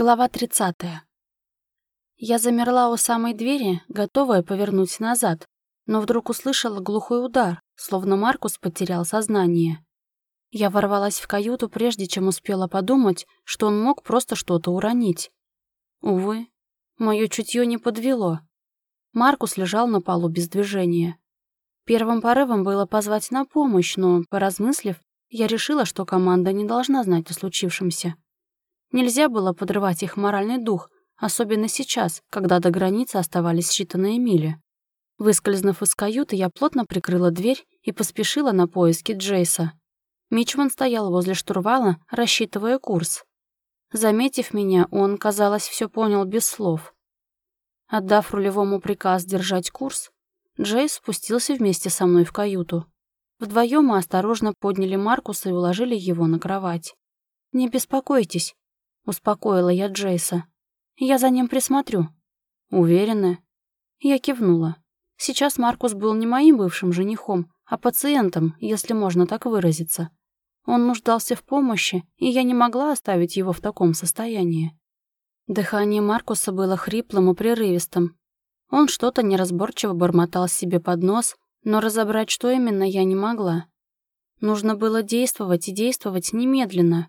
Глава 30. Я замерла у самой двери, готовая повернуть назад, но вдруг услышала глухой удар, словно Маркус потерял сознание. Я ворвалась в каюту, прежде чем успела подумать, что он мог просто что-то уронить. Увы, мое чутье не подвело. Маркус лежал на полу без движения. Первым порывом было позвать на помощь, но, поразмыслив, я решила, что команда не должна знать о случившемся. Нельзя было подрывать их моральный дух, особенно сейчас, когда до границы оставались считанные мили. Выскользнув из каюты, я плотно прикрыла дверь и поспешила на поиски Джейса. Мичман стоял возле штурвала, рассчитывая курс. Заметив меня, он, казалось, все понял без слов. Отдав рулевому приказ держать курс, Джейс спустился вместе со мной в каюту. Вдвоем мы осторожно подняли Маркуса и уложили его на кровать. «Не беспокойтесь, Успокоила я Джейса. «Я за ним присмотрю». «Уверены?» Я кивнула. Сейчас Маркус был не моим бывшим женихом, а пациентом, если можно так выразиться. Он нуждался в помощи, и я не могла оставить его в таком состоянии. Дыхание Маркуса было хриплым и прерывистым. Он что-то неразборчиво бормотал себе под нос, но разобрать, что именно, я не могла. Нужно было действовать и действовать немедленно,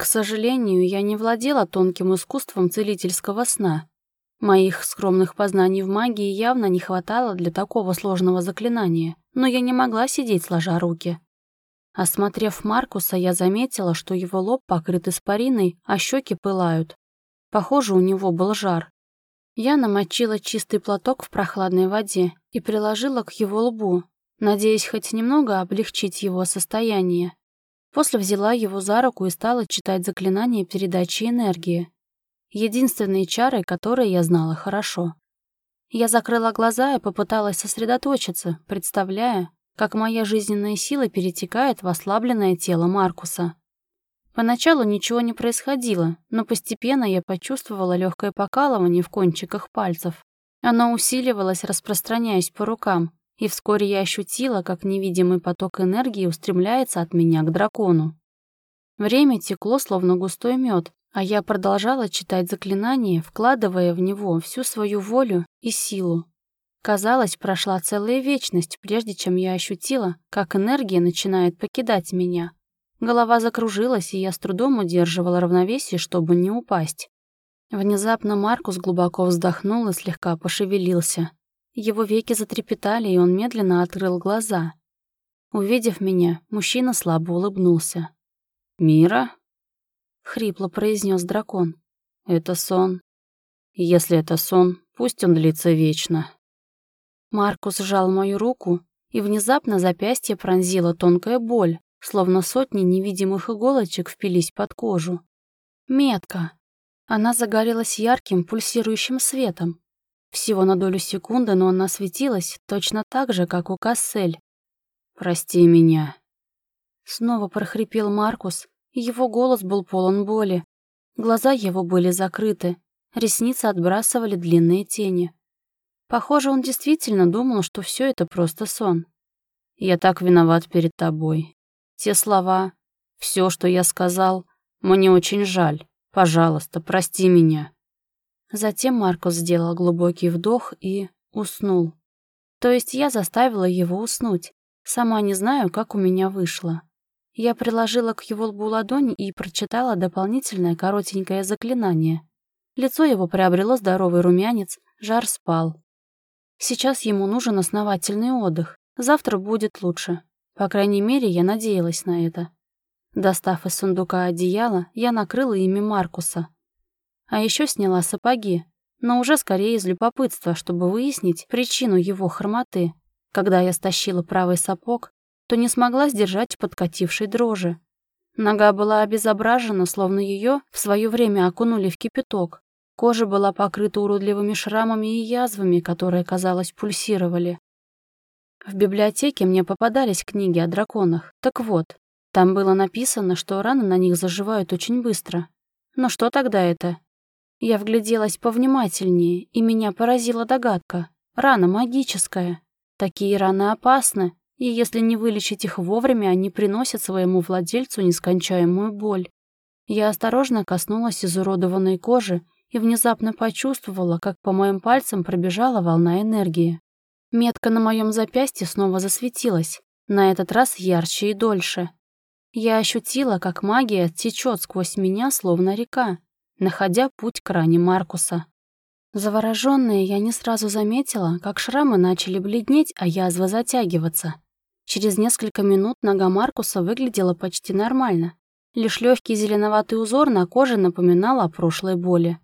к сожалению, я не владела тонким искусством целительского сна. Моих скромных познаний в магии явно не хватало для такого сложного заклинания, но я не могла сидеть сложа руки. Осмотрев Маркуса, я заметила, что его лоб покрыт испариной, а щеки пылают. Похоже, у него был жар. Я намочила чистый платок в прохладной воде и приложила к его лбу, надеясь хоть немного облегчить его состояние. После взяла его за руку и стала читать заклинание передачи энергии. Единственные чары, которые я знала хорошо. Я закрыла глаза и попыталась сосредоточиться, представляя, как моя жизненная сила перетекает в ослабленное тело Маркуса. Поначалу ничего не происходило, но постепенно я почувствовала легкое покалывание в кончиках пальцев. Оно усиливалось, распространяясь по рукам, и вскоре я ощутила, как невидимый поток энергии устремляется от меня к дракону. Время текло, словно густой мед, а я продолжала читать заклинание, вкладывая в него всю свою волю и силу. Казалось, прошла целая вечность, прежде чем я ощутила, как энергия начинает покидать меня. Голова закружилась, и я с трудом удерживала равновесие, чтобы не упасть. Внезапно Маркус глубоко вздохнул и слегка пошевелился. Его веки затрепетали, и он медленно открыл глаза. Увидев меня, мужчина слабо улыбнулся. «Мира?» — хрипло произнес дракон. «Это сон. Если это сон, пусть он длится вечно». Маркус сжал мою руку, и внезапно запястье пронзила тонкая боль, словно сотни невидимых иголочек впились под кожу. Метка. Она загорелась ярким, пульсирующим светом, всего на долю секунды, но она светилась точно так же, как у Кассель. «Прости меня». Снова прохрипел Маркус, его голос был полон боли. Глаза его были закрыты, ресницы отбрасывали длинные тени. Похоже, он действительно думал, что все это просто сон. «Я так виноват перед тобой. Те слова, все, что я сказал, мне очень жаль. Пожалуйста, прости меня». Затем Маркус сделал глубокий вдох и уснул. То есть я заставила его уснуть. Сама не знаю, как у меня вышло. Я приложила к его лбу ладонь и прочитала дополнительное коротенькое заклинание. Лицо его приобрело здоровый румянец, жар спал. Сейчас ему нужен основательный отдых. Завтра будет лучше. По крайней мере, я надеялась на это. Достав из сундука одеяло, я накрыла ими Маркуса, а еще сняла сапоги, но уже скорее из любопытства, чтобы выяснить причину его хромоты. Когда я стащила правый сапог, то не смогла сдержать подкатившей дрожи. Нога была обезображена, словно ее в свое время окунули в кипяток. Кожа была покрыта уродливыми шрамами и язвами, которые, казалось, пульсировали. В библиотеке мне попадались книги о драконах. Так вот, там было написано, что раны на них заживают очень быстро. Но что тогда это? Я вгляделась повнимательнее, и меня поразила догадка. Рана магическая. Такие раны опасны, и если не вылечить их вовремя, они приносят своему владельцу нескончаемую боль. Я осторожно коснулась изуродованной кожи и внезапно почувствовала, как по моим пальцам пробежала волна энергии. Метка на моем запястье снова засветилась, на этот раз ярче и дольше. Я ощутила, как магия течет сквозь меня, словно река, находя путь к ране Маркуса. Заворожённая, я не сразу заметила, как шрамы начали бледнеть, а язва затягиваться. Через несколько минут нога Маркуса выглядела почти нормально. Лишь легкий зеленоватый узор на коже напоминал о прошлой боли.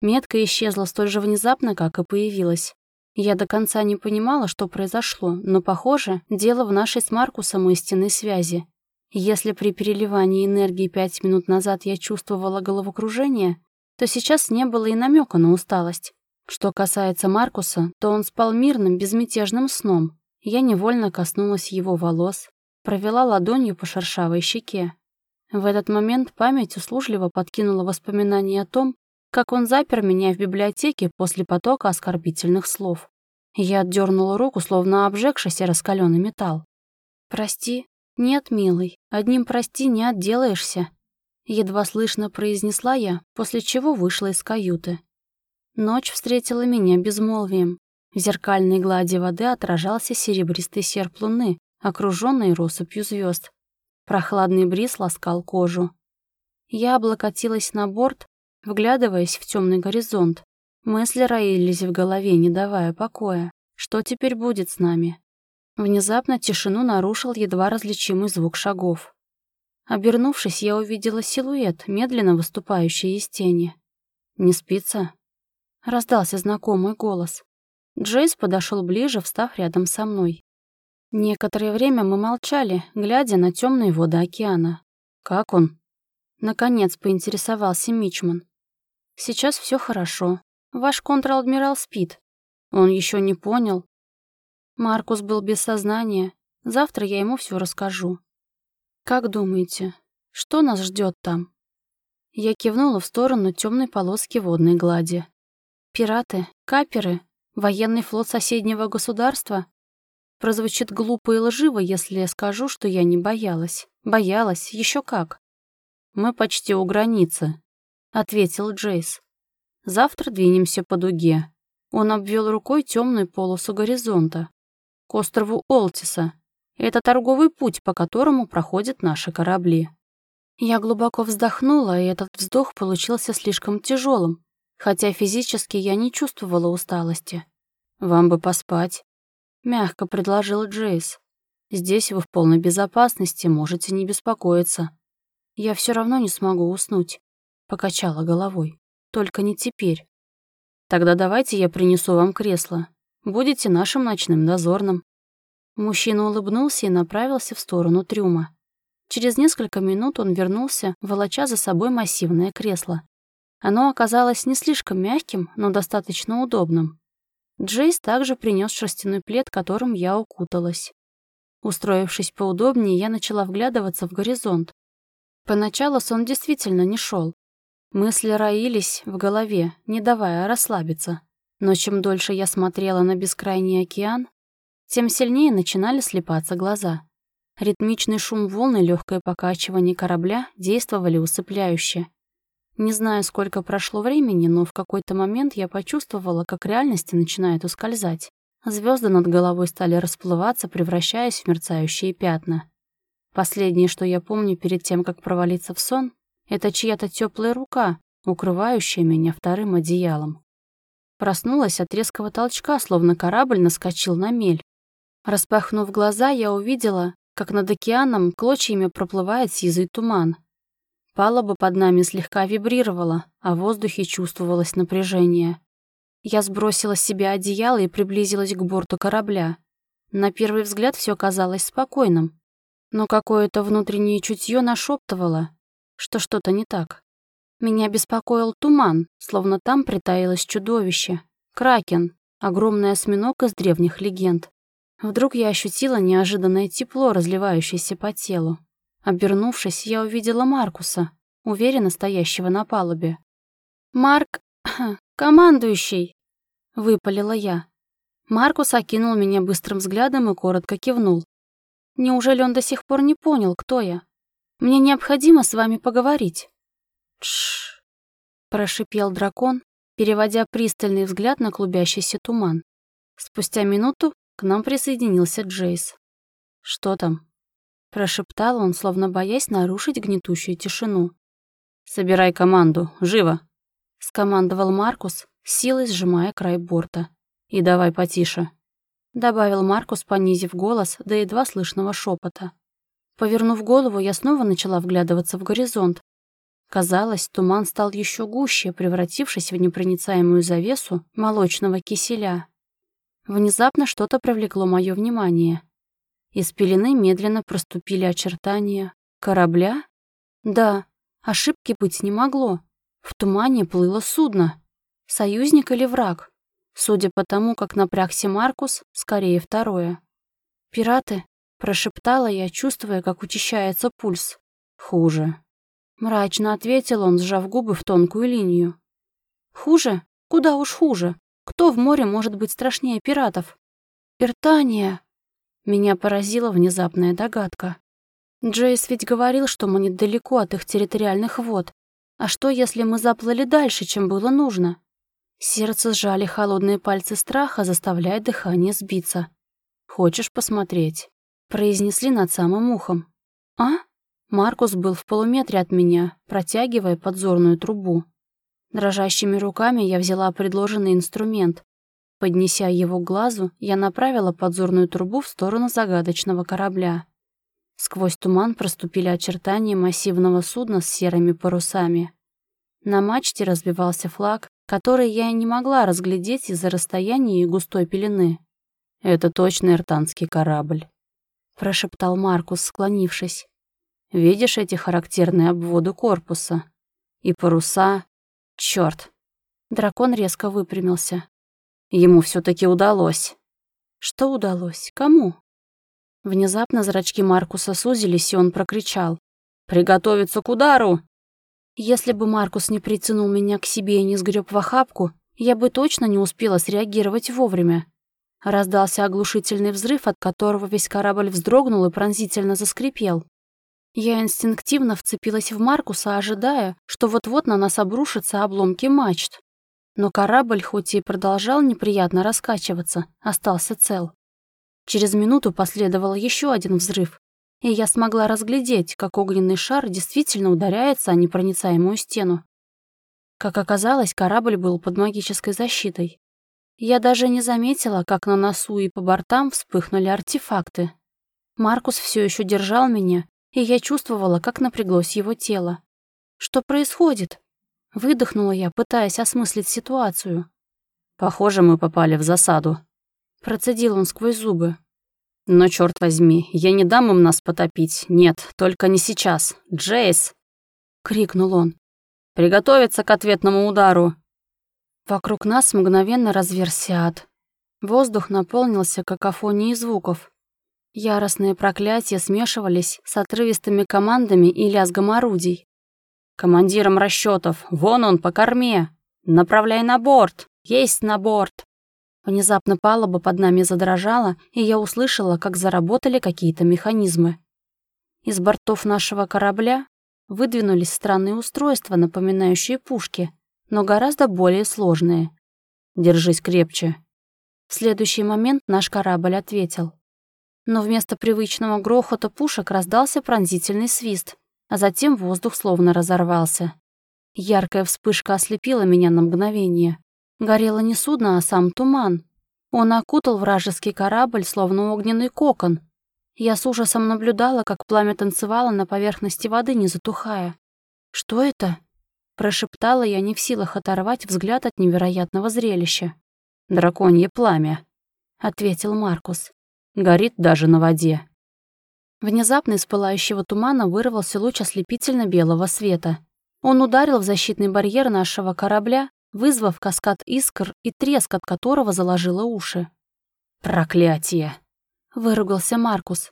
Метка исчезла столь же внезапно, как и появилась. Я до конца не понимала, что произошло, но, похоже, дело в нашей с Маркусом истинной связи. Если при переливании энергии пять минут назад я чувствовала головокружение, то сейчас не было и намека на усталость. Что касается Маркуса, то он спал мирным, безмятежным сном. Я невольно коснулась его волос, провела ладонью по шершавой щеке. В этот момент память услужливо подкинула воспоминания о том, как он запер меня в библиотеке после потока оскорбительных слов. Я отдернула руку, словно обжегшийся раскаленный металл. «Прости?» «Нет, милый, одним прости не отделаешься», — едва слышно произнесла я, после чего вышла из каюты. Ночь встретила меня безмолвием. В зеркальной глади воды отражался серебристый серп луны, окруженный россыпью звезд. Прохладный бриз ласкал кожу. Я облокотилась на борт, вглядываясь в темный горизонт. Мысли роились в голове, не давая покоя. Что теперь будет с нами? Внезапно тишину нарушил едва различимый звук шагов. Обернувшись, я увидела силуэт, медленно выступающий из тени. «Не спится?» Раздался знакомый голос. Джейс подошел ближе, встав рядом со мной. Некоторое время мы молчали, глядя на темные воды океана. «Как он?» Наконец поинтересовался Мичман. Сейчас все хорошо. Ваш контр-адмирал спит. Он еще не понял. Маркус был без сознания. Завтра я ему все расскажу. Как думаете, что нас ждет там? Я кивнула в сторону темной полоски водной глади. Пираты, каперы, военный флот соседнего государства? Прозвучит глупо и лживо, если я скажу, что я не боялась. Боялась, еще как. Мы почти у границы, ответил Джейс. «Завтра двинемся по дуге». Он обвел рукой темную полосу горизонта. «К острову Олтиса. Это торговый путь, по которому проходят наши корабли». Я глубоко вздохнула, и этот вздох получился слишком тяжелым, хотя физически я не чувствовала усталости. «Вам бы поспать», — мягко предложил Джейс. «Здесь вы в полной безопасности, можете не беспокоиться. Я все равно не смогу уснуть. Покачала головой. Только не теперь. Тогда давайте я принесу вам кресло. Будете нашим ночным дозорным. Мужчина улыбнулся и направился в сторону трюма. Через несколько минут он вернулся, волоча за собой массивное кресло. Оно оказалось не слишком мягким, но достаточно удобным. Джейс также принес шерстяной плед, которым я укуталась. Устроившись поудобнее, я начала вглядываться в горизонт. Поначалу сон действительно не шел, Мысли роились в голове, не давая расслабиться. Но чем дольше я смотрела на бескрайний океан, тем сильнее начинали слепаться глаза. Ритмичный шум волн и легкое покачивание корабля действовали усыпляюще. Не знаю, сколько прошло времени, но в какой-то момент я почувствовала, как реальность начинает ускользать. Звезды над головой стали расплываться, превращаясь в мерцающие пятна. Последнее, что я помню перед тем, как провалиться в сон, это чья-то теплая рука, укрывающая меня вторым одеялом. Проснулась от резкого толчка, словно корабль наскочил на мель. Распахнув глаза, я увидела, как над океаном клочьями проплывает сизый туман. Палуба под нами слегка вибрировала, а в воздухе чувствовалось напряжение. Я сбросила с себя одеяло и приблизилась к борту корабля. На первый взгляд все казалось спокойным, но какое-то внутреннее чутье нашептывало, что что-то не так. Меня беспокоил туман, словно там притаилось чудовище. Кракен, огромный осьминог из древних легенд. Вдруг я ощутила неожиданное тепло, разливающееся по телу. Обернувшись, я увидела Маркуса, уверенно стоящего на палубе. «Марк... командующий!» — выпалила я. Маркус окинул меня быстрым взглядом и коротко кивнул. Неужели он до сих пор не понял, кто я? Мне необходимо с вами поговорить. Тш! прошипел дракон, переводя пристальный взгляд на клубящийся туман. Спустя минуту к нам присоединился Джейс. «Что там?» — прошептал он, словно боясь нарушить гнетущую тишину. «Собирай команду, живо!» — скомандовал Маркус, силой сжимая край борта. «И давай потише», — добавил Маркус, понизив голос до едва слышного шепота. Повернув голову, я снова начала вглядываться в горизонт. Казалось, туман стал еще гуще, превратившись в непроницаемую завесу молочного киселя. Внезапно что-то привлекло мое внимание. Из пелены медленно проступили очертания корабля. Да, ошибки быть не могло. В тумане плыло судно. Союзник или враг? Судя по тому, как напрягся Маркус, скорее второе. «Пираты?» — прошептала я, чувствуя, как учащается пульс. «Хуже». Мрачно ответил он, сжав губы в тонкую линию. «Хуже? Куда уж хуже? Кто в море может быть страшнее пиратов?» «Иртания!» Меня поразила внезапная догадка. Джейс ведь говорил, что мы недалеко от их территориальных вод, а что, если мы заплыли дальше, чем было нужно? Сердце сжали холодные пальцы страха, заставляя дыхание сбиться. «Хочешь посмотреть?» Произнесли над самым ухом. «А?» Маркус был в полуметре от меня, протягивая подзорную трубу. Дрожащими руками я взяла предложенный инструмент. Поднеся его к глазу, я направила подзорную трубу в сторону загадочного корабля. Сквозь туман проступили очертания массивного судна с серыми парусами. На мачте разбивался флаг, который я не могла разглядеть из-за расстояния и густой пелены. «Это точно иртанский корабль», — прошептал Маркус, склонившись. «Видишь эти характерные обводы корпуса? И паруса? Чёрт!» Дракон резко выпрямился. Ему все таки удалось. Что удалось? Кому? Внезапно зрачки Маркуса сузились, и он прокричал. «Приготовиться к удару!» Если бы Маркус не притянул меня к себе и не сгреб в охапку, я бы точно не успела среагировать вовремя. Раздался оглушительный взрыв, от которого весь корабль вздрогнул и пронзительно заскрипел. Я инстинктивно вцепилась в Маркуса, ожидая, что вот-вот на нас обрушатся обломки мачт. Но корабль, хоть и продолжал неприятно раскачиваться, остался цел. Через минуту последовал еще один взрыв, и я смогла разглядеть, как огненный шар действительно ударяется о непроницаемую стену. Как оказалось, корабль был под магической защитой. Я даже не заметила, как на носу и по бортам вспыхнули артефакты. Маркус все еще держал меня, и я чувствовала, как напряглось его тело. «Что происходит?» Выдохнула я, пытаясь осмыслить ситуацию. «Похоже, мы попали в засаду», Процедил он сквозь зубы. «Но, черт возьми, я не дам им нас потопить. Нет, только не сейчас. Джейс!» — крикнул он. «Приготовиться к ответному удару!» Вокруг нас мгновенно разверся ад. Воздух наполнился какофонией звуков. Яростные проклятия смешивались с отрывистыми командами и лязгом орудий. «Командиром расчетов, вон он, по корме! Направляй на борт! Есть на борт!» Внезапно палуба под нами задрожала, и я услышала, как заработали какие-то механизмы. Из бортов нашего корабля выдвинулись странные устройства, напоминающие пушки, но гораздо более сложные. «Держись крепче». В следующий момент наш корабль ответил. Но вместо привычного грохота пушек раздался пронзительный свист, а затем воздух словно разорвался. Яркая вспышка ослепила меня на мгновение. Горело не судно, а сам туман. Он окутал вражеский корабль, словно огненный кокон. Я с ужасом наблюдала, как пламя танцевало на поверхности воды, не затухая. «Что это?» — прошептала я, не в силах оторвать взгляд от невероятного зрелища. «Драконье пламя», — ответил Маркус. «Горит даже на воде». Внезапно из пылающего тумана вырвался луч ослепительно-белого света. Он ударил в защитный барьер нашего корабля, вызвав каскад искр и треск от которого заложило уши. «Проклятие!» — выругался Маркус.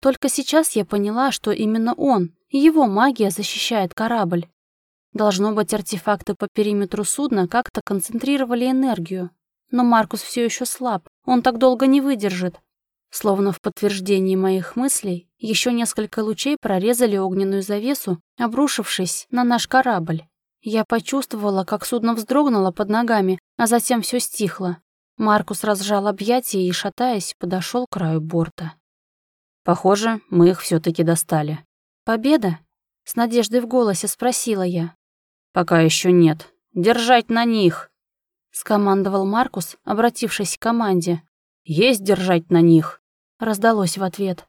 Только сейчас я поняла, что именно он, его магия защищает корабль. Должно быть, артефакты по периметру судна как-то концентрировали энергию. Но Маркус все еще слаб, он так долго не выдержит. Словно в подтверждении моих мыслей, еще несколько лучей прорезали огненную завесу, обрушившись на наш корабль. Я почувствовала, как судно вздрогнуло под ногами, а затем все стихло. Маркус разжал объятия и, шатаясь, подошел к краю борта. «Похоже, мы их все таки достали». «Победа?» — с надеждой в голосе спросила я. «Пока еще нет. Держать на них!» — скомандовал Маркус, обратившись к команде. «Есть держать на них!» Раздалось в ответ.